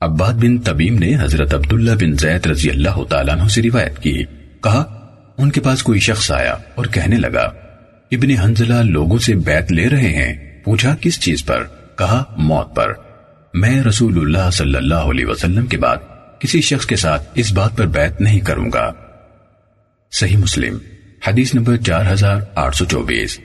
عباد بن تبیم نے حضرت عبداللہ بن زید رضی اللہ تعالیٰ عنہ سے روایت کی۔ کہا، ان کے پاس کوئی شخص آیا اور کہنے لگا، ابن حنزلہ لوگوں سے بیعت لے رہے ہیں۔ پوچھا، کس چیز پر؟ کہا، موت پر۔ میں رسول اللہ صلی اللہ علیہ وسلم کے بعد کسی شخص کے ساتھ اس بات پر بیعت نہیں کروں گا۔ صحیح مسلم، حدیث نمبر چار ہزار آٹھ سو چوبیس۔